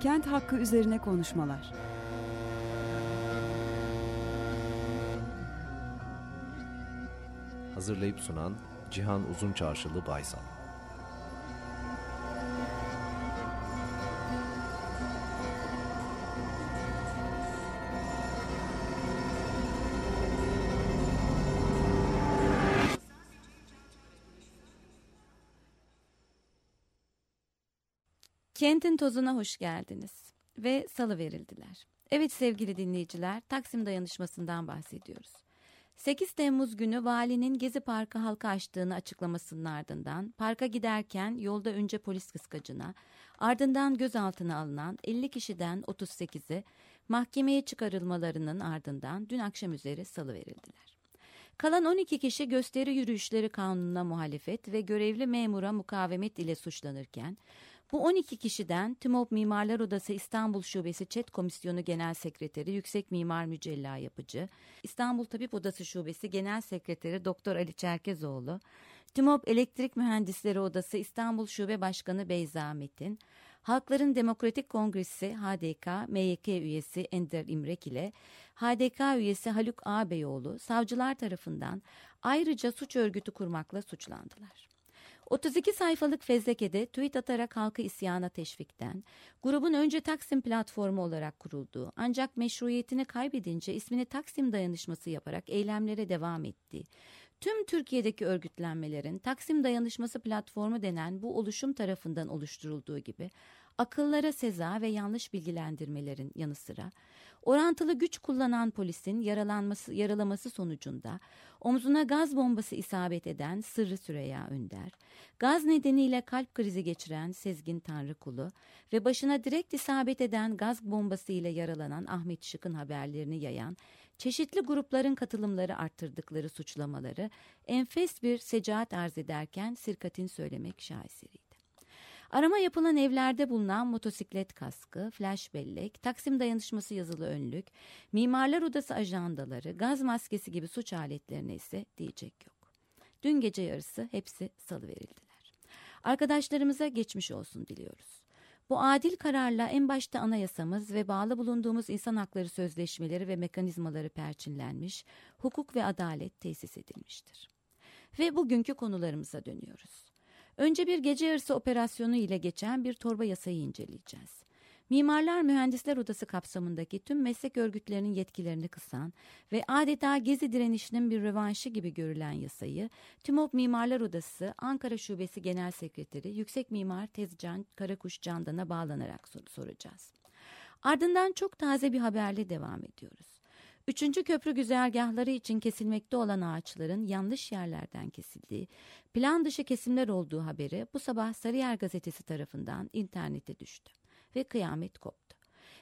Kent hakkı üzerine konuşmalar. Hazırlayıp sunan Cihan Uzunçarşılı Baysal. Kentin tozuna hoş geldiniz ve salı verildiler. Evet sevgili dinleyiciler, Taksim dayanışmasından bahsediyoruz. 8 Temmuz günü valinin Gezi Parkı halka açtığını açıklamasının ardından parka giderken yolda önce polis kıskacına ardından gözaltına alınan 50 kişiden 38'i mahkemeye çıkarılmalarının ardından dün akşam üzeri salı verildiler. Kalan 12 kişi gösteri yürüyüşleri kanununa muhalefet ve görevli memura mukavemet ile suçlanırken bu 12 kişiden TİMOP Mimarlar Odası İstanbul Şubesi ÇED Komisyonu Genel Sekreteri Yüksek Mimar Mücella Yapıcı, İstanbul Tabip Odası Şubesi Genel Sekreteri Doktor Ali Çerkezoğlu, TİMOP Elektrik Mühendisleri Odası İstanbul Şube Başkanı Beyza Metin, Halkların Demokratik Kongresi HDK MYK üyesi Ender İmrek ile HDK üyesi Haluk Ağabeyoğlu savcılar tarafından ayrıca suç örgütü kurmakla suçlandılar. 32 sayfalık fezlekede tweet atarak halkı isyana teşvikten, grubun önce Taksim platformu olarak kurulduğu ancak meşruiyetini kaybedince ismini Taksim dayanışması yaparak eylemlere devam ettiği, tüm Türkiye'deki örgütlenmelerin Taksim Dayanışması Platformu denen bu oluşum tarafından oluşturulduğu gibi akıllara seza ve yanlış bilgilendirmelerin yanı sıra orantılı güç kullanan polisin yaralanması, yaralaması sonucunda omzuna gaz bombası isabet eden Sırrı Süreyya Önder, gaz nedeniyle kalp krizi geçiren Sezgin Tanrıkulu ve başına direkt isabet eden gaz bombası ile yaralanan Ahmet Şık'ın haberlerini yayan çeşitli grupların katılımları arttırdıkları suçlamaları enfes bir secaat arz ederken Sirkat'in söylemek şaheseriydi. Arama yapılan evlerde bulunan motosiklet kaskı, flash bellek, Taksim dayanışması yazılı önlük, mimarlar odası ajandaları, gaz maskesi gibi suç aletlerine ise diyecek yok. Dün gece yarısı hepsi salı verildiler. Arkadaşlarımıza geçmiş olsun diliyoruz. Bu adil kararla en başta anayasamız ve bağlı bulunduğumuz insan hakları sözleşmeleri ve mekanizmaları perçinlenmiş, hukuk ve adalet tesis edilmiştir. Ve bugünkü konularımıza dönüyoruz. Önce bir gece yarısı operasyonu ile geçen bir torba yasayı inceleyeceğiz. Mimarlar Mühendisler Odası kapsamındaki tüm meslek örgütlerinin yetkilerini kısan ve adeta gezi direnişinin bir rövanşı gibi görülen yasayı TÜMOP Mimarlar Odası Ankara Şubesi Genel Sekreteri Yüksek Mimar Tezcan Karakuş Candan'a bağlanarak sor soracağız. Ardından çok taze bir haberle devam ediyoruz. Üçüncü köprü güzergahları için kesilmekte olan ağaçların yanlış yerlerden kesildiği, plan dışı kesimler olduğu haberi bu sabah Sarıyer gazetesi tarafından internete düştü ve kıyamet koptu.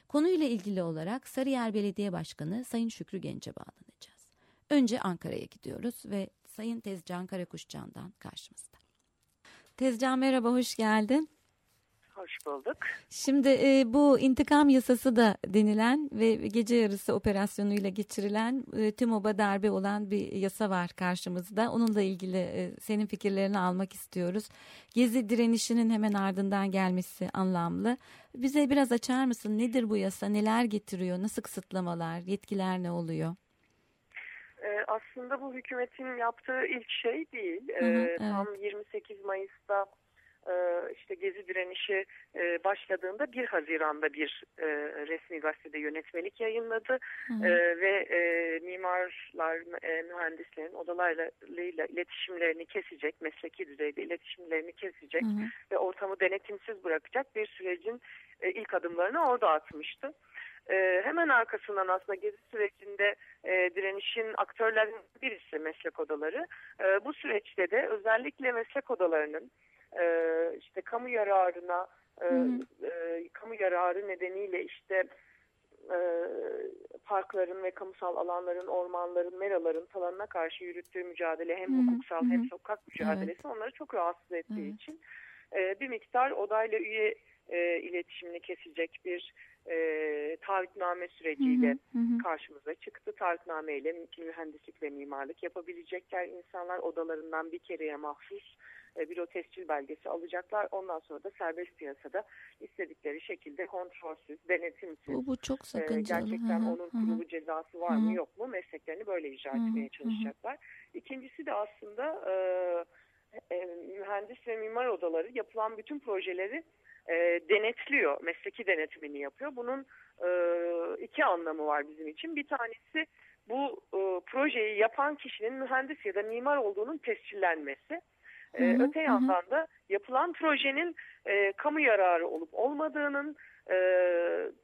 Konuyla ilgili olarak Sarıyer Belediye Başkanı Sayın Şükrü Genç'e bağlanacağız. Önce Ankara'ya gidiyoruz ve Sayın Tezcan Karakuşcan'dan karşımızda. Tezcan merhaba, hoş geldin. Hoş bulduk. Şimdi e, bu intikam yasası da denilen ve gece yarısı operasyonuyla geçirilen e, tüm oba darbe olan bir yasa var karşımızda. Onunla ilgili e, senin fikirlerini almak istiyoruz. Gezi direnişinin hemen ardından gelmesi anlamlı. Bize biraz açar mısın? Nedir bu yasa? Neler getiriyor? Nasıl kısıtlamalar? Yetkiler ne oluyor? Ee, aslında bu hükümetin yaptığı ilk şey değil. Hı hı, ee, evet. Tam 28 Mayıs'ta e, işte gezi direnişi e, başladığında 1 Haziran'da bir e, resmi gazetede yönetmelik yayınladı hı ve mimarlar, mühendislerin odalarla iletişimlerini kesecek, mesleki düzeyde iletişimlerini kesecek hı hı. ve ortamı denetimsiz bırakacak bir sürecin ilk adımlarını orada atmıştı. Ee, hemen arkasından aslında gezi sürecinde e, direnişin aktörlerin birisi meslek odaları. E, bu süreçte de özellikle meslek odalarının e, işte kamu yararına e, e, kamu yararı nedeniyle işte e, parkların ve kamusal alanların, ormanların, meraların talanına karşı yürüttüğü mücadele hem hı hı. hukuksal hı hı. hem sokak mücadelesi evet. onları çok rahatsız ettiği hı. için e, bir miktar odayla üye e, iletişimini kesecek bir e, taahhütname süreciyle hı hı hı. karşımıza çıktı. Taahhütname ile mühendislik ve mimarlık yapabilecekler insanlar odalarından bir kereye mahsus e, büro tescil belgesi alacaklar. Ondan sonra da serbest piyasada istedikleri şekilde kontrolsüz, denetimsiz. Bu, bu çok sakıncalı. E, gerçekten hı hı, onun kurulu hı. cezası var hı. mı yok mu mesleklerini böyle icra hı. etmeye çalışacaklar. İkincisi de aslında e, e, mühendis ve mimar odaları yapılan bütün projeleri e, denetliyor, mesleki denetimini yapıyor. Bunun e, iki anlamı var bizim için. Bir tanesi bu e, projeyi yapan kişinin mühendis ya da mimar olduğunun tescillenmesi. Ee, hı hı, öte yandan hı. da yapılan projenin e, kamu yararı olup olmadığının e,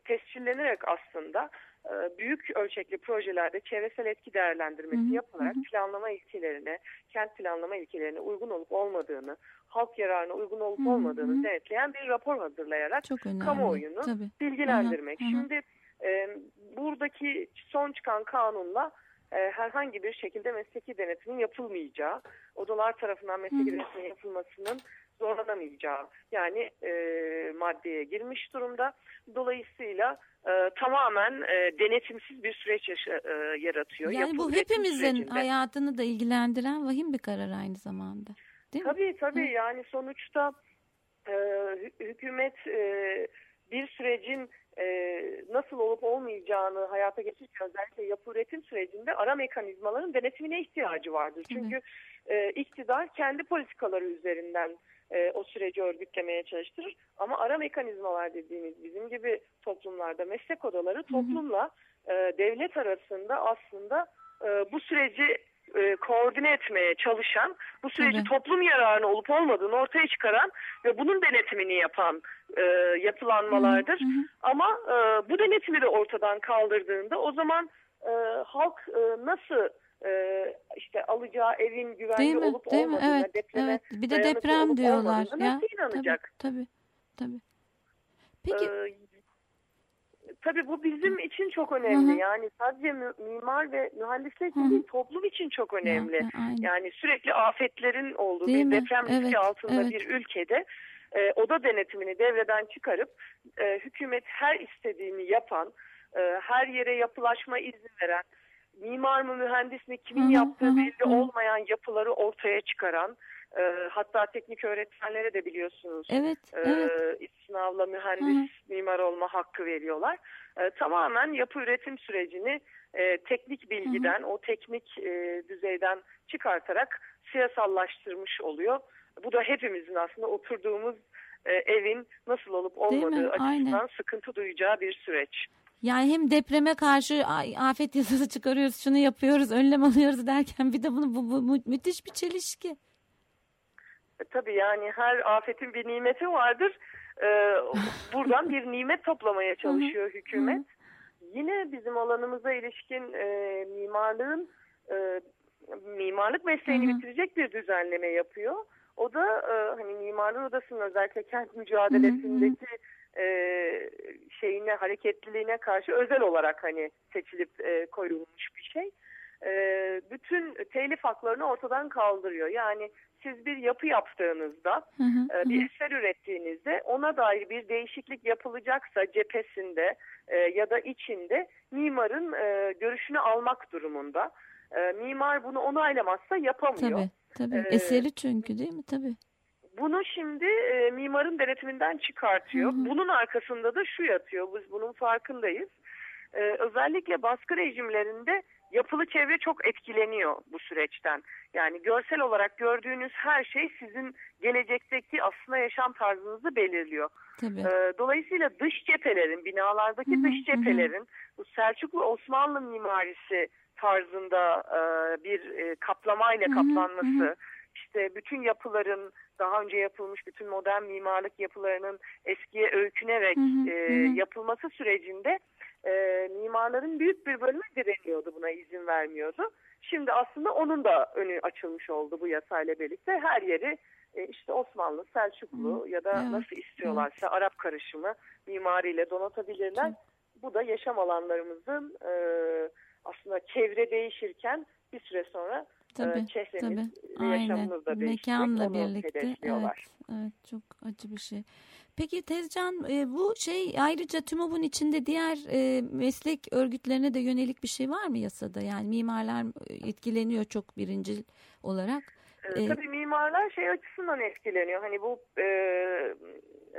tescillenerek aslında e, büyük ölçekli projelerde çevresel etki değerlendirmesi hı hı, yapılarak hı. planlama ilkelerine, kent planlama ilkelerine uygun olup olmadığını, halk yararına uygun olup hı hı, olmadığını hı. denetleyen bir rapor hazırlayarak kamuoyunu Tabii. bilgilendirmek. Hı hı, Şimdi e, buradaki son çıkan kanunla herhangi bir şekilde mesleki denetimin yapılmayacağı, odalar tarafından mesleki denetimin yapılmasının zorlanamayacağı yani e, maddeye girmiş durumda. Dolayısıyla e, tamamen e, denetimsiz bir süreç yaşa, e, yaratıyor. Yani bu hepimizin sürecinde. hayatını da ilgilendiren vahim bir karar aynı zamanda. Değil tabii mi? tabii Hı. yani sonuçta e, hükümet e, bir sürecin e, nasıl olup olmayacağını hayata geçirirken özellikle yapı üretim sürecinde ara mekanizmaların denetimine ihtiyacı vardır. Çünkü e, iktidar kendi politikaları üzerinden e, o süreci örgütlemeye çalıştırır. Ama ara mekanizmalar dediğimiz bizim gibi toplumlarda meslek odaları toplumla e, devlet arasında aslında e, bu süreci e, koordine etmeye çalışan, bu süreci Tabii. toplum yararına olup olmadığını ortaya çıkaran ve bunun denetimini yapan e, yapılanmalardır. Hı hı. Ama e, bu denetimi de ortadan kaldırdığında o zaman e, halk e, nasıl e, işte alacağı evin güvenli olup Değil olmadığına, evet, depreme evet. Bir de deprem diyorlar. Ya. Nasıl inanacak? Tabii, tabii. tabii. Peki ee, tabii bu bizim için çok önemli. Hı hı. Yani sadece mimar ve mühendisler için değil, toplum için çok önemli. Hı hı, yani sürekli afetlerin olduğu değil bir mi? deprem riski evet, altında evet. bir ülkede e, oda denetimini devreden çıkarıp e, hükümet her istediğini yapan, e, her yere yapılaşma izni veren, mimar mı mühendis mi kimin hı hı, yaptığı belli hı. olmayan yapıları ortaya çıkaran, e, hatta teknik öğretmenlere de biliyorsunuz evet, e, evet. sınavla mühendis Hı. mimar olma hakkı veriyorlar. E, tamamen yapı üretim sürecini e, teknik bilgiden, Hı. o teknik e, düzeyden çıkartarak siyasallaştırmış oluyor. Bu da hepimizin aslında oturduğumuz e, evin nasıl olup olmadığı açısından Aynen. sıkıntı duyacağı bir süreç. Yani hem depreme karşı afet yasası çıkarıyoruz, şunu yapıyoruz, önlem alıyoruz derken bir de bunu bu, bu müthiş bir çelişki. E, tabii yani her afetin bir nimeti vardır. Ee, buradan bir nimet toplamaya çalışıyor hükümet. Yine bizim alanımıza ilişkin e, mimarlığın e, mimarlık mesleğini bitirecek bir düzenleme yapıyor. O da e, hani mimarlık odasının özellikle kent mücadelesindeki e, şeyine hareketliliğine karşı özel olarak hani seçilip e, koyulmuş bir şey. E, bütün telif haklarını ortadan kaldırıyor. Yani siz bir yapı yaptığınızda, hı hı, e, bir eser ürettiğinizde ona dair bir değişiklik yapılacaksa cephesinde e, ya da içinde mimarın e, görüşünü almak durumunda. Mimar bunu onaylamazsa yapamıyor. Tabii, tabii. Ee, Eseri çünkü değil mi? Tabii. Bunu şimdi e, mimarın denetiminden çıkartıyor. Hı hı. Bunun arkasında da şu yatıyor. Biz bunun farkındayız. Ee, özellikle baskı rejimlerinde yapılı çevre çok etkileniyor bu süreçten. Yani görsel olarak gördüğünüz her şey sizin gelecekteki aslında yaşam tarzınızı belirliyor. Tabii. Ee, dolayısıyla dış cephelerin, binalardaki Hı-hı. dış cephelerin bu Selçuklu Osmanlı mimarisi tarzında e, bir e, kaplamayla Hı-hı. kaplanması, Hı-hı. işte bütün yapıların daha önce yapılmış bütün modern mimarlık yapılarının eskiye öykünerek hı hı, e, yapılması sürecinde e, mimarların büyük bir bölümü direniyordu buna izin vermiyordu. Şimdi aslında onun da önü açılmış oldu bu yasayla birlikte. Her yeri e, işte Osmanlı, Selçuklu Hı. ya da evet. nasıl istiyorlarsa evet. Arap karışımı mimariyle donatabilirler. Hı. Bu da yaşam alanlarımızın e, aslında çevre değişirken bir süre sonra tabii, e, çehremiz tabii. yaşamımız da değişecek. Mekanla birlikte. Evet, Evet çok acı bir şey. Peki Tezcan e, bu şey ayrıca TÜMOB'un içinde diğer e, meslek örgütlerine de yönelik bir şey var mı yasada? Yani mimarlar etkileniyor çok birincil olarak. Ee, tabii mimarlar şey açısından etkileniyor. Hani bu e,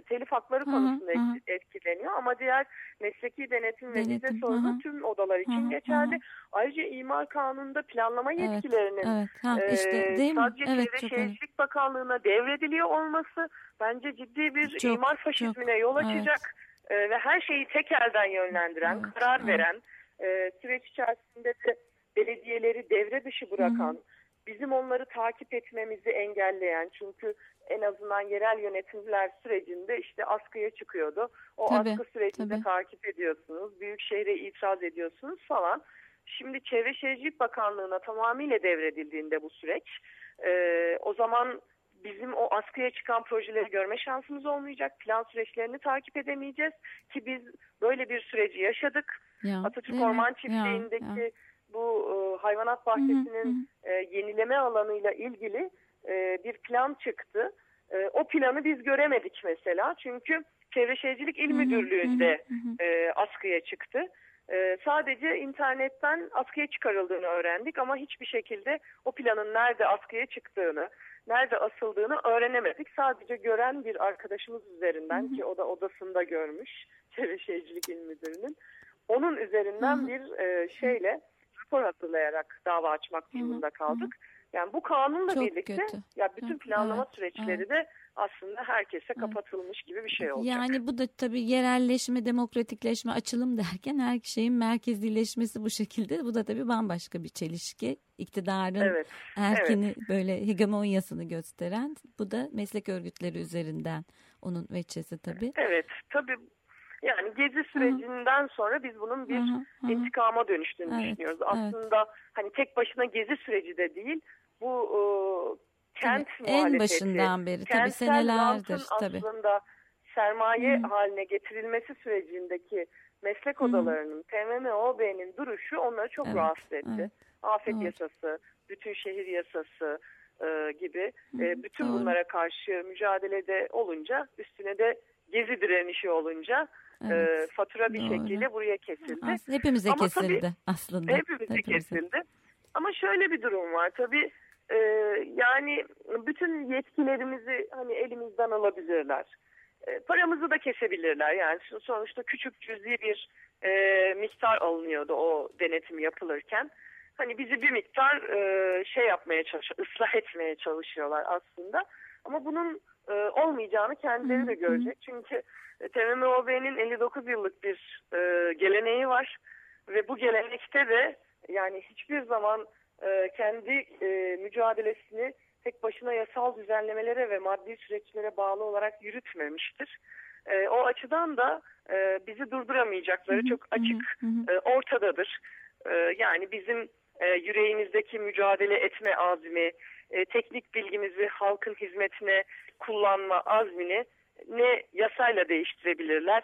telif hakları konusunda hı hı. etkileniyor ama diğer mesleki denetim ve vize sorunu tüm odalar için hı hı. geçerli. Ayrıca imar kanununda planlama yetkilerinin evet, evet. Ha, işte, değil sadece mi? Evet, Çevre Şehircilik Bakanlığı'na devrediliyor olması bence ciddi bir çok, imar faşizmine çok, yol açacak evet. e, ve her şeyi tek elden yönlendiren, evet, karar evet. veren, e, süreç içerisinde de belediyeleri devre dışı bırakan, hı hı bizim onları takip etmemizi engelleyen çünkü en azından yerel yönetimler sürecinde işte askıya çıkıyordu. O tabii, askı sürecinde tabii. takip ediyorsunuz. Büyük şehre itiraz ediyorsunuz falan. Şimdi Çevre Şehircilik Bakanlığı'na tamamıyla devredildiğinde bu süreç e, o zaman bizim o askıya çıkan projeleri görme şansımız olmayacak. Plan süreçlerini takip edemeyeceğiz ki biz böyle bir süreci yaşadık. Ya, Atatürk Orman Çiftliği'ndeki ya, ya bu e, hayvanat bahçesinin e, yenileme alanıyla ilgili e, bir plan çıktı. E, o planı biz göremedik mesela çünkü Çevre Şehircilik İl Müdürlüğü'nde e, askıya çıktı. E, sadece internetten askıya çıkarıldığını öğrendik ama hiçbir şekilde o planın nerede askıya çıktığını, nerede asıldığını öğrenemedik. Sadece gören bir arkadaşımız üzerinden ki o da odasında görmüş Çevre Şehircilik İl Müdürü'nün. Onun üzerinden bir e, şeyle rapor hazırlayarak dava açmak durumunda kaldık. Yani bu kanunla Çok birlikte kötü. ya bütün planlama evet, süreçleri evet. de aslında herkese kapatılmış gibi bir şey olacak. Yani bu da tabii yerelleşme, demokratikleşme, açılım derken her şeyin merkezileşmesi bu şekilde. Bu da tabii bambaşka bir çelişki. İktidarın evet, erkini evet. böyle hegemonyasını gösteren. Bu da meslek örgütleri üzerinden onun veçesi tabii. Evet tabii yani gezi sürecinden Hı. sonra biz bunun bir Hı. Hı. intikama dönüştüğünü evet. düşünüyoruz. Aslında evet. hani tek başına gezi süreci de değil. Bu e, kent tabii, muhalefeti. En başından beri tabii senelerdir tabii. Aslında sermaye Hı. haline getirilmesi sürecindeki meslek odalarının. TMMOB'nin duruşu onları çok evet. rahatsız etti. Evet. Afet evet. yasası, bütün şehir yasası e, gibi e, bütün Doğru. bunlara karşı mücadelede olunca üstüne de gezi direnişi olunca Evet. E, fatura bir Doğru. şekilde buraya kesildi. Aslında hepimize Ama kesildi tabii, aslında. Hepimize, hepimize kesildi. Ama şöyle bir durum var tabii. E, yani bütün yetkilerimizi hani elimizden alabilirler. E, paramızı da kesebilirler. Yani sonuçta küçük cüzi bir e, miktar alınıyordu o denetim yapılırken. Hani bizi bir miktar e, şey yapmaya çalışıyor, ıslah etmeye çalışıyorlar aslında. Ama bunun e, olmayacağını kendileri de görecek. Çünkü e, TMMOB'nin 59 yıllık bir e, geleneği var ve bu gelenekte de yani hiçbir zaman e, kendi e, mücadelesini tek başına yasal düzenlemelere ve maddi süreçlere bağlı olarak yürütmemiştir. E, o açıdan da e, bizi durduramayacakları çok açık e, ortadadır. E, yani bizim e, yüreğimizdeki mücadele etme azmi, e, teknik bilgimizi halkın hizmetine kullanma azmini ne yasayla değiştirebilirler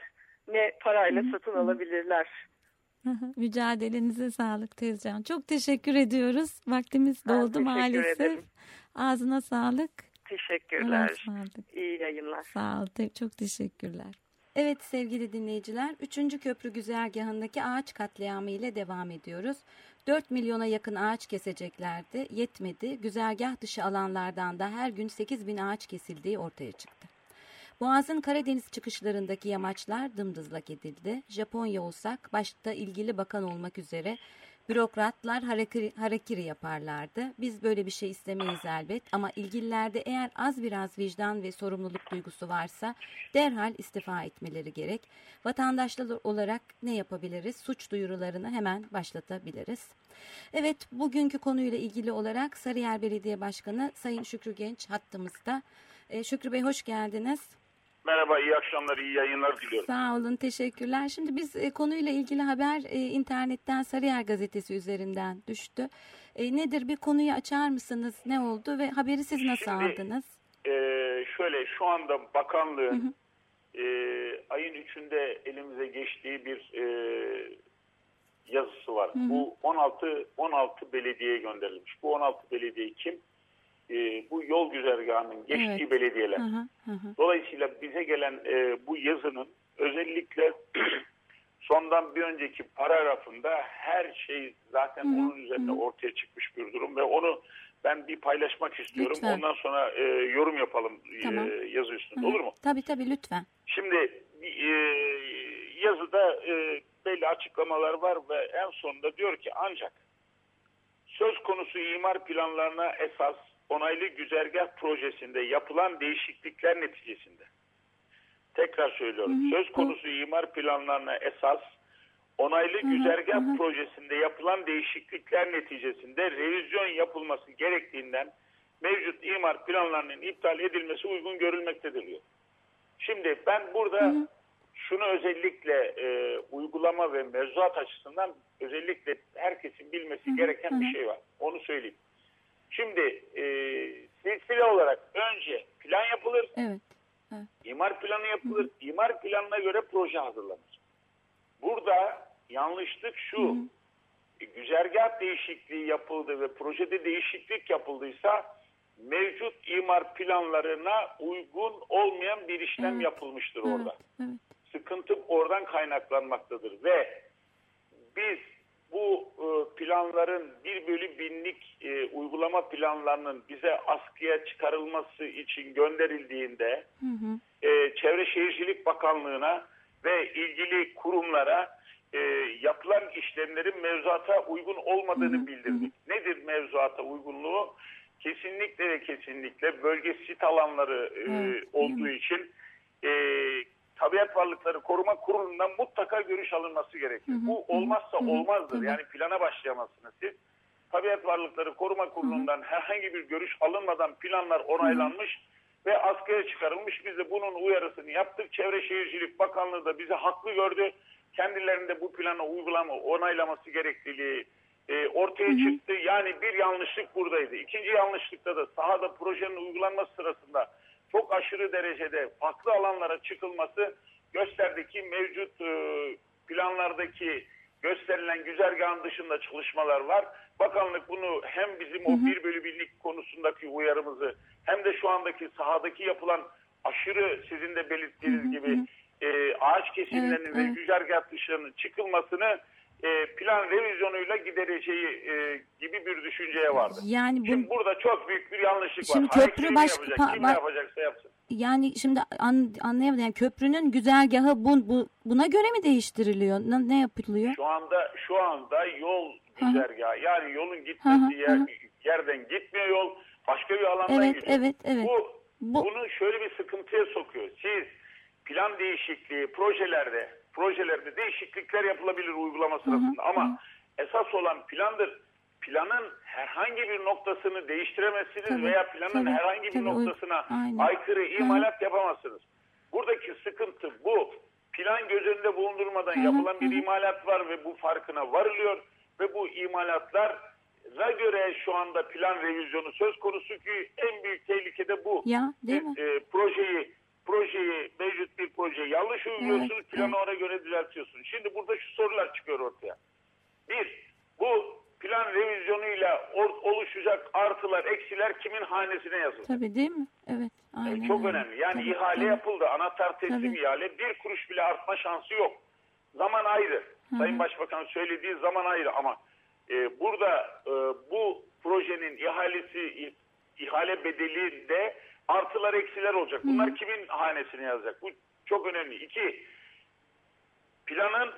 ne parayla satın alabilirler. Mücadelenize sağlık Tezcan. Çok teşekkür ediyoruz. Vaktimiz doldu maalesef. Ederim. Ağzına sağlık. Teşekkürler. İyi yayınlar. Sağ ol. Çok teşekkürler. Evet sevgili dinleyiciler, 3. köprü güzergahındaki ağaç katliamı ile devam ediyoruz. 4 milyona yakın ağaç keseceklerdi, yetmedi. Güzergah dışı alanlardan da her gün 8 bin ağaç kesildiği ortaya çıktı. Boğaz'ın Karadeniz çıkışlarındaki yamaçlar dımdızlak edildi. Japonya olsak başta ilgili bakan olmak üzere bürokratlar harakiri, harakiri yaparlardı. Biz böyle bir şey istemeyiz elbet ama ilgililerde eğer az biraz vicdan ve sorumluluk duygusu varsa derhal istifa etmeleri gerek. Vatandaşlar olarak ne yapabiliriz? Suç duyurularını hemen başlatabiliriz. Evet bugünkü konuyla ilgili olarak Sarıyer Belediye Başkanı Sayın Şükrü Genç hattımızda. Ee, Şükrü Bey hoş geldiniz. Merhaba, iyi akşamlar, iyi yayınlar diliyorum. Sağ olun, teşekkürler. Şimdi biz e, konuyla ilgili haber e, internetten Sarıyer Gazetesi üzerinden düştü. E, nedir bir konuyu açar mısınız? Ne oldu ve haberi siz nasıl Şimdi, aldınız? E, şöyle, şu anda bakanlığın hı hı. E, ayın üçünde elimize geçtiği bir e, yazısı var. Hı hı. Bu 16 16 belediyeye gönderilmiş. Bu 16 belediye kim? E, bu yol güzergahının geçtiği Evet. belediyeler. Hı hı, hı hı. Dolayısıyla bize gelen e, bu yazının özellikle sondan bir önceki paragrafında her şey zaten Hı hı, onun üzerine ortaya çıkmış bir durum ve onu ben bir paylaşmak istiyorum. Lütfen. Ondan sonra e, yorum yapalım e, Tamam. yazı üstünde. Hı hı. Olur mu? Tabii tabii lütfen. Şimdi e, yazıda e, belli açıklamalar var ve en sonunda diyor ki ancak söz konusu imar planlarına esas onaylı güzergah projesinde yapılan değişiklikler neticesinde tekrar söylüyorum Hı hı, söz konusu imar planlarına esas onaylı güzergah projesinde yapılan değişiklikler neticesinde revizyon yapılması gerektiğinden mevcut imar planlarının iptal edilmesi uygun görülmektedir diyor. Şimdi ben burada şunu özellikle e, uygulama ve mevzuat açısından özellikle herkesin bilmesi gereken bir şey var. Onu söyleyeyim. Şimdi e, silsile olarak önce plan yapılır, Evet. imar planı yapılır, imar planına göre proje hazırlanır. Burada yanlışlık şu, e, güzergah değişikliği yapıldı ve projede değişiklik yapıldıysa mevcut imar planlarına uygun olmayan bir işlem Evet. yapılmıştır Evet. orada Evet. sıkıntı oradan kaynaklanmaktadır ve biz bu e, planların bir bölü binlik e, uygulama planlarının bize askıya çıkarılması için gönderildiğinde Hı hı. e, Çevre Şehircilik Bakanlığı'na ve ilgili kurumlara e, yapılan işlemlerin mevzuata uygun olmadığını bildirdik. Nedir mevzuata uygunluğu? Kesinlikle ve kesinlikle bölge sit alanları e, olduğu için e, Tabiat Varlıkları Koruma Kurulu'ndan mutlaka görüş alınması gerekiyor. Bu olmazsa olmazdır. tabii. Yani plana başlayamazsınız siz. Tabiat Varlıkları Koruma Kurulu'ndan herhangi bir görüş alınmadan planlar onaylanmış ve askıya çıkarılmış. Biz de bunun uyarısını yaptık. Çevre Şehircilik Bakanlığı da bizi haklı gördü. Kendilerinde bu planı uygulama, onaylaması gerekliliği e, ortaya çıktı. Yani bir yanlışlık buradaydı. İkinci yanlışlıkta da sahada projenin uygulanması sırasında çok aşırı derecede farklı alanlara çıkılması gösterdi ki mevcut e, planlardaki gösterilen güzergahın dışında çalışmalar var. Bakanlık bunu hem bizim o bir bölü birlik konusundaki uyarımızı hem de şu andaki sahadaki yapılan aşırı sizin de belirttiğiniz gibi e, ağaç kesimlerinin Evet, ve evet. güzergah dışlarının çıkılmasını e, plan revizyonuyla gidereceği e, gibi bir düşünceye vardı. Yani bu Şimdi burada çok büyük bir yanlışlık Şimdi var. köprü Hareketini baş- yapacak, pa- kim ba- ne yapacaksa yapsın. yani şimdi an, anlayamadım. Yani köprünün güzergahı bu, bu buna göre mi değiştiriliyor? Ne, ne yapılıyor? Şu anda şu anda yol güzergahı yani yolun Hı hı, gitmesi yer, hı hı. yerden gitmiyor yol başka bir alandan Evet, gidiyor. evet, evet. Bu, Bu- bunu şöyle bir sıkıntıya sokuyor. Siz plan değişikliği projelerde projelerde değişiklikler yapılabilir uygulama sırasında ama esas olan plandır. Planın herhangi bir noktasını değiştiremezsiniz Tabii, veya planın tabii, herhangi bir tabii, noktasına aynen. aykırı imalat yapamazsınız. Buradaki sıkıntı bu. Plan göz önünde bulundurmadan yapılan bir imalat var ve bu farkına varılıyor ve bu imalatlara göre şu anda plan revizyonu söz konusu ki en büyük tehlike de bu. Ya değil mi? E, e, projeyi projeyi mevcut bir projeyi yanlış uyguluyorsunuz Evet, planı evet. ona göre düzeltiyorsunuz. Şimdi burada şu sorular çıkıyor ortaya. Bir, bu plan revizyonuyla oluşacak artılar, eksiler kimin hanesine yazılır? Tabii değil mi? Evet. Aynen çok öyle. önemli. Yani Tabii, ihale tabii. yapıldı. Anahtar teslim Tabii. ihale. Bir kuruş bile artma şansı yok. Zaman ayrı. Sayın Başbakan söylediği zaman ayrı ama e, burada e, bu projenin ihalesi ihale bedeli de artılar eksiler olacak. Bunlar kimin hanesine yazacak? Bu çok önemli. İki, planın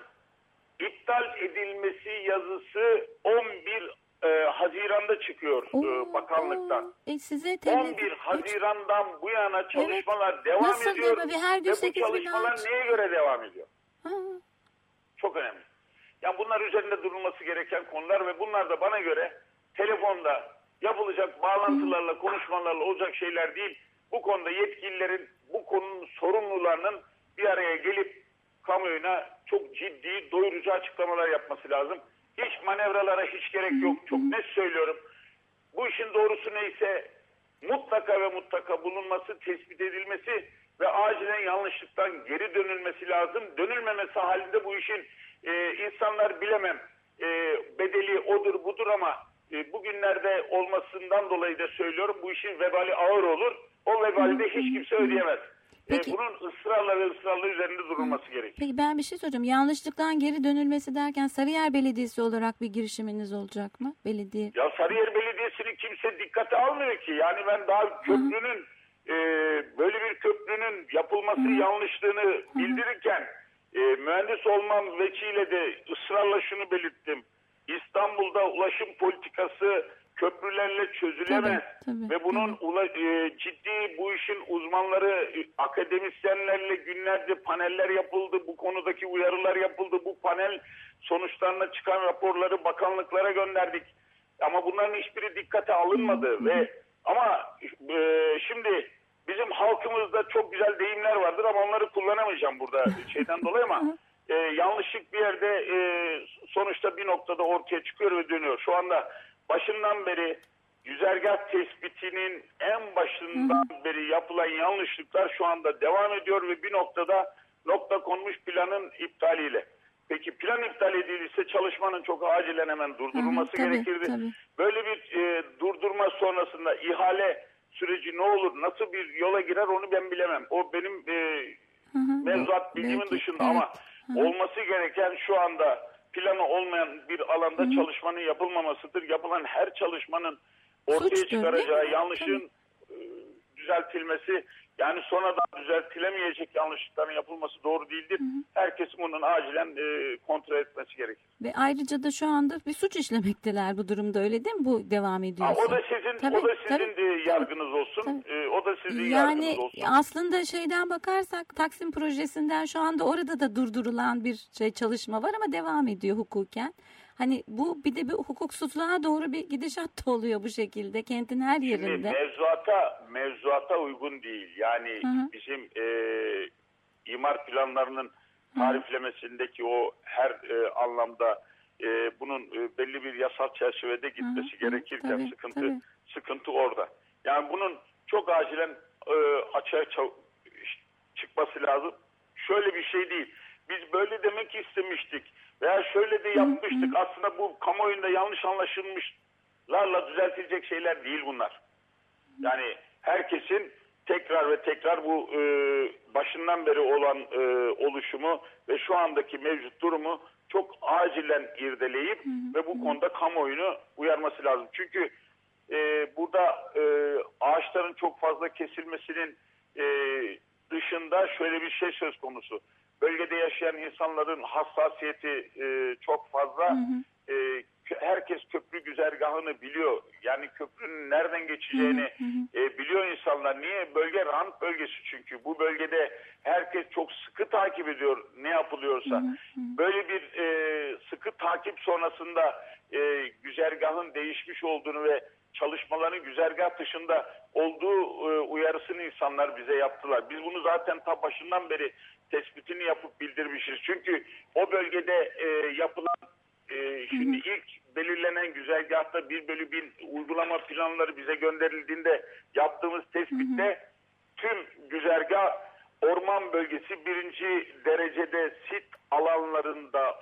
iptal edilmesi yazısı 11 e, Haziran'da çıkıyor e, Oo, bakanlıktan. oo. E size tele- 11 Haziran'dan bu yana çalışmalar devam Nasıl ediyor. Bir her gün Ve bu 8 bin çalışmalar ağaç. neye göre devam ediyor? Ha, Çok önemli. Yani bunlar üzerinde durulması gereken konular ve bunlar da bana göre telefonda yapılacak bağlantılarla, konuşmalarla olacak şeyler değil. Bu konuda yetkililerin bu konunun sorumlularının bir araya gelip kamuoyuna çok ciddi, doyurucu açıklamalar yapması lazım. Hiç manevralara hiç gerek yok. Çok net söylüyorum. Bu işin doğrusu neyse mutlaka ve mutlaka bulunması, tespit edilmesi ve acilen yanlışlıktan geri dönülmesi lazım. Dönülmemesi halinde bu işin e, insanlar bilemem e, bedeli odur budur ama e, bugünlerde olmasından dolayı da söylüyorum bu işin vebali ağır olur. O vebali de hiç kimse ödeyemez. E, Peki. bunun ısrarla ve ısrarla üzerinde durulması gerekir. Peki ben bir şey soracağım. Yanlışlıktan geri dönülmesi derken Sarıyer Belediyesi olarak bir girişiminiz olacak mı? Belediye. Ya Sarıyer Belediyesi'ni kimse dikkate almıyor ki. Yani ben daha köprünün e, böyle bir köprünün yapılması yanlışlığını bildirirken e, mühendis olmam vekiyle de ısrarla şunu belirttim. İstanbul'da ulaşım politikası köprülerle çözülemez. Tabii, tabii, Ve bunun ula- e, ciddi bu işin uzmanları, e, akademisyenlerle günlerce paneller yapıldı. Bu konudaki uyarılar yapıldı. Bu panel sonuçlarına çıkan raporları bakanlıklara gönderdik. Ama bunların hiçbiri dikkate alınmadı ve ama e, şimdi bizim halkımızda çok güzel deyimler vardır ama onları kullanamayacağım burada şeyden dolayı ama e, yanlışlık bir yerde e, sonuçta bir noktada ortaya çıkıyor ve dönüyor. Şu anda başından beri güzergah tespitinin en başından beri yapılan yanlışlıklar şu anda devam ediyor ve bir noktada nokta konmuş planın iptaliyle. Peki plan iptal edilirse çalışmanın çok acilen hemen durdurulması Hı hı, tabii, gerekirdi. tabii. Böyle bir e, durdurma sonrasında ihale süreci ne olur, nasıl bir yola girer onu ben bilemem. O benim e, Hı hı, mevzuat bilgimin dışında evet. ama olması gereken şu anda planı olmayan bir alanda çalışmanın yapılmamasıdır. Yapılan her çalışmanın ortaya Suçtur, çıkaracağı yanlışın e, düzeltilmesi yani sonradan düzeltilemeyecek yanlışlıkların yapılması doğru değildir. Herkesin bunun acilen e, kontrol etmesi gerekir. Ve ayrıca da şu anda bir suç işlemekteler bu durumda öyle değil mi? Bu devam Ha, ediyorsa. o da sizin Tabii, o da sizin tabii, e, yargınız olsun. tabii. E, o da sizin Yani yargınız olsun. aslında şeyden bakarsak Taksim projesinden şu anda orada da durdurulan bir şey çalışma var ama devam ediyor hukuken. Hani bu bir de bir hukuksuzluğa doğru bir gidişat da oluyor bu şekilde kentin her Şimdi yerinde. mevzuata mevzuata uygun değil. Yani hı. bizim e, imar planlarının tariflemesindeki o her e, anlamda e, bunun e, belli bir yasal çerçevede gitmesi hı, gerekirken tabii, sıkıntı tabii. sıkıntı orada. Yani bunun çok acilen e, açığa çıkması lazım. Şöyle bir şey değil. Biz böyle demek istemiştik veya şöyle de yapmıştık. Aslında bu kamuoyunda yanlış anlaşılmışlarla düzeltilecek şeyler değil bunlar. Yani herkesin tekrar ve tekrar bu e, başından beri olan e, oluşumu ve şu andaki mevcut durumu çok acilen irdeleyip ve bu konuda kamuoyunu uyarması lazım. Çünkü e, burada e, ağaçların çok fazla kesilmesinin e, dışında şöyle bir şey söz konusu. Bölgede yaşayan insanların hassasiyeti e, çok fazla. E, kö- herkes köprü güzergahını biliyor. Yani köprünün nereden geçeceğini e, biliyor insanlar. Niye? Bölge rant bölgesi çünkü. Bu bölgede herkes çok sıkı takip ediyor ne yapılıyorsa. Böyle bir e, sıkı takip sonrasında e, güzergahın değişmiş olduğunu ve çalışmaların güzergah dışında olduğu e, uyarısını insanlar bize yaptılar. Biz bunu zaten ta başından beri tespitini yapıp bildirmişiz. Çünkü o bölgede e, yapılan e, şimdi ilk belirlenen güzergahta bir bölü bin uygulama planları bize gönderildiğinde yaptığımız tespitte tüm güzergah orman bölgesi birinci derecede sit alanlarında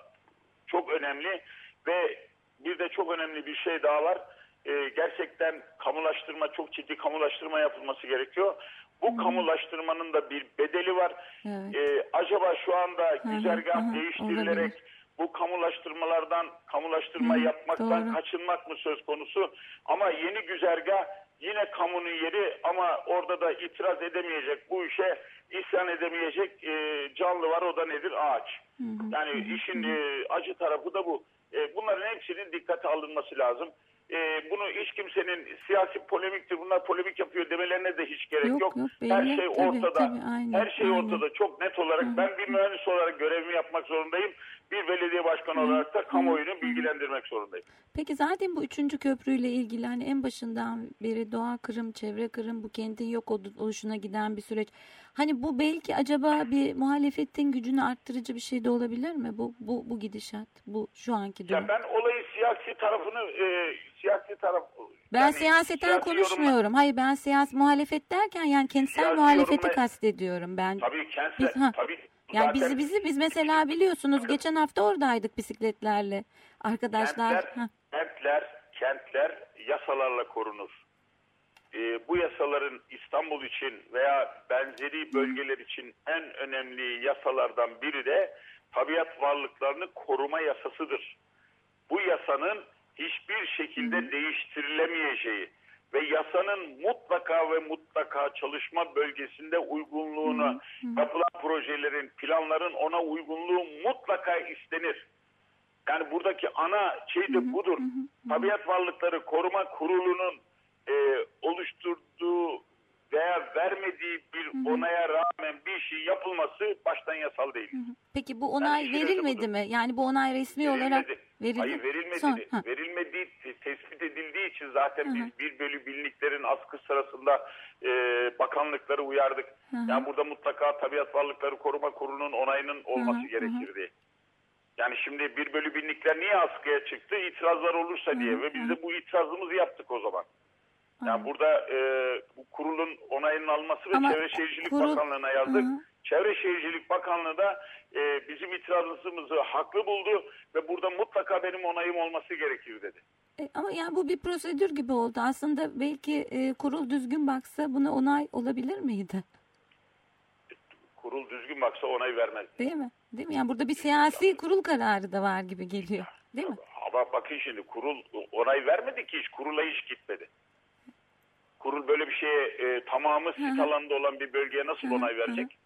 çok önemli ve bir de çok önemli bir şey daha var. Ee, gerçekten kamulaştırma çok ciddi kamulaştırma yapılması gerekiyor. Bu kamulaştırmanın da bir bedeli var. Evet. Ee, acaba şu anda güzergah hı, değiştirilerek olabilir. bu kamulaştırmalardan kamulaştırma Hı, yapmaktan doğru. kaçınmak mı söz konusu? Ama yeni güzergah yine kamunun yeri ama orada da itiraz edemeyecek bu işe isyan edemeyecek e, canlı var o da nedir? Ağaç. Yani işin e, acı tarafı da bu. E, bunların hepsinin dikkate alınması lazım. E, bunu hiç kimsenin siyasi polemiktir bunlar polemik yapıyor demelerine de hiç gerek Yok, yok. yok, her şey Tabii, ortada. tabii, aynen, her şey aynen. ortada çok net olarak ben bir mühendis olarak görevimi yapmak zorundayım. Bir belediye başkanı olarak da kamuoyunu bilgilendirmek zorundayım. Peki zaten bu üçüncü köprüyle ilgili hani en başından beri doğa kırım, çevre kırım bu kentin yok ol- oluşuna giden bir süreç. Hani bu belki acaba bir muhalefetin gücünü arttırıcı bir şey de olabilir mi? Bu bu bu gidişat, bu şu anki durum. Ya ben olayı siyasi tarafını e, siyasi taraf Ben yani siyaseten siyasi konuşmuyorum. Hayır ben siyasi muhalefet derken yani kentsel muhalefeti yorumla- kastediyorum ben. yorumla- tabii kentsel Biz- ha. tabii Yani zaten bizi bizi biz mesela biliyorsunuz geçen hafta oradaydık bisikletlerle arkadaşlar. kentler, Ha. kentler kentler yasalarla korunur. E, bu yasaların İstanbul için veya benzeri bölgeler için en önemli yasalardan biri de tabiat varlıklarını koruma yasasıdır. Bu yasanın hiçbir şekilde değiştirilemeyeceği ve yasanın mutlaka ve mutlaka çalışma bölgesinde uygunluğunu yapılan projelerin, planların ona uygunluğu mutlaka istenir. Yani buradaki ana şey de budur. Tabiat Varlıkları Koruma Kurulu'nun e, oluşturduğu veya vermediği bir onaya rağmen bir şey yapılması baştan yasal değil. Peki bu onay Yani verilmedi mi? Yani bu onay resmi olarak verildi. Hayır verilmedi. Son- ha. Verilmediği te- tespit edildiği için zaten biz bir bölü binliklerin askı sırasında e, bakanlıkları uyardık. Yani burada mutlaka Tabiat Varlıkları Koruma Kurulu'nun onayının olması gerekirdi. Yani şimdi bir bölü binlikler niye askıya çıktı? İtirazlar olursa diye ve biz de bu itirazımızı yaptık o zaman. Yani burada e, bu kurulun onayının alması ve Ama Çevre Şehircilik kurul- Bakanlığı'na yazdık. Hı hı. Çevre Şehircilik Bakanlığı da e, bizim itirazımızı haklı buldu ve burada mutlaka benim onayım olması gerekir dedi. E, ama yani bu bir prosedür gibi oldu. Aslında belki e, kurul düzgün baksa buna onay olabilir miydi? Kurul düzgün baksa onay vermez. Değil mi? Değil mi? Yani burada bir siyasi kurul kararı da var gibi geliyor. Değil mi? Ama bakın şimdi kurul onay vermedi ki hiç. Kurula hiç gitmedi. Kurul böyle bir şeye e, tamamı sit alanında olan bir bölgeye nasıl onay verecek?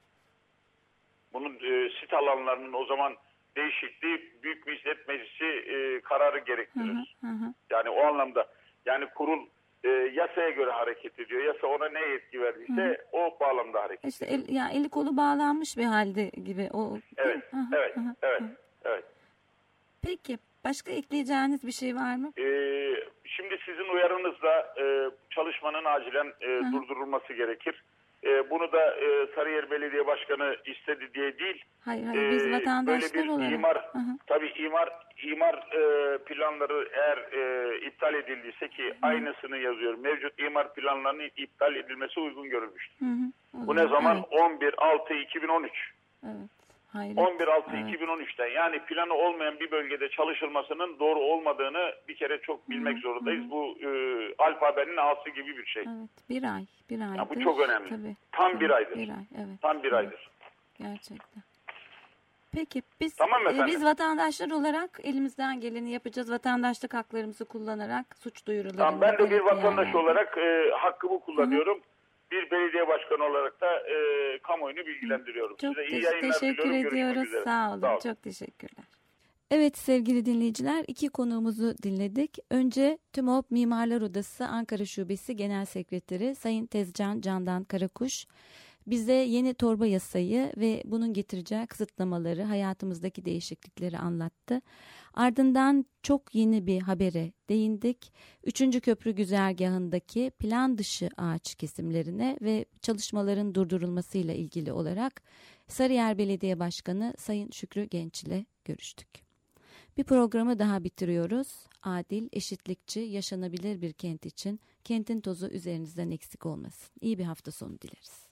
Bunun e, sit alanlarının o zaman değişikliği Büyük Millet Meclisi e, kararı gerektirir. Yani o anlamda yani kurul e, yasaya göre hareket ediyor. Yasa ona ne yetki verdiyse o bağlamda hareket İşte el, yani eli kolu bağlanmış bir halde gibi. O, Evet, Hı hı, evet, hı hı. evet, evet. Peki başka ekleyeceğiniz bir şey var mı? Ee, şimdi sizin uyarınızla e, çalışmanın acilen e, durdurulması gerekir. E, bunu da e, Sarıyer Belediye Başkanı istedi diye değil. Hayır, hayır biz e, vatandaşlar böyle bir olarak. imar, Hı hı. tabii imar imar e, planları eğer e, iptal edildiyse ki aynısını yazıyor. Mevcut imar planlarının iptal edilmesi uygun görülmüştür. Hı hı. Bu ne zaman? Evet, 11 6 2013. evet. Hayır. 11 6 Evet. 2013'te yani planı olmayan bir bölgede çalışılmasının doğru olmadığını bir kere çok bilmek zorundayız. Bu e, alfabenin A'sı gibi bir şey. Evet, bir ay, bir aydır. bu çok önemli. Tabii. Tam bir aydır. Bir ay, evet. Tam bir Evet, aydır. Gerçekten. Peki biz Tamam e, efendim. biz vatandaşlar olarak elimizden geleni yapacağız. Vatandaşlık haklarımızı kullanarak suç duyurularında. Tamam, ben de bir vatandaş yerlerde. olarak e, hakkımı kullanıyorum. Bir belediye başkanı olarak da e, kamuoyunu bilgilendiriyorum. Çok Size iyi yayınlar teşekkür diliyorum. Ediyoruz. üzere. Sağ olun. Çok teşekkürler. Evet sevgili dinleyiciler iki konuğumuzu dinledik. Önce TÜMOP Mimarlar Odası Ankara Şubesi Genel Sekreteri Sayın Tezcan Candan Karakuş bize yeni torba yasayı ve bunun getireceği kısıtlamaları, hayatımızdaki değişiklikleri anlattı. Ardından çok yeni bir habere değindik. Üçüncü köprü güzergahındaki plan dışı ağaç kesimlerine ve çalışmaların durdurulmasıyla ilgili olarak Sarıyer Belediye Başkanı Sayın Şükrü Genç ile görüştük. Bir programı daha bitiriyoruz. Adil, eşitlikçi, yaşanabilir bir kent için kentin tozu üzerinizden eksik olmasın. İyi bir hafta sonu dileriz.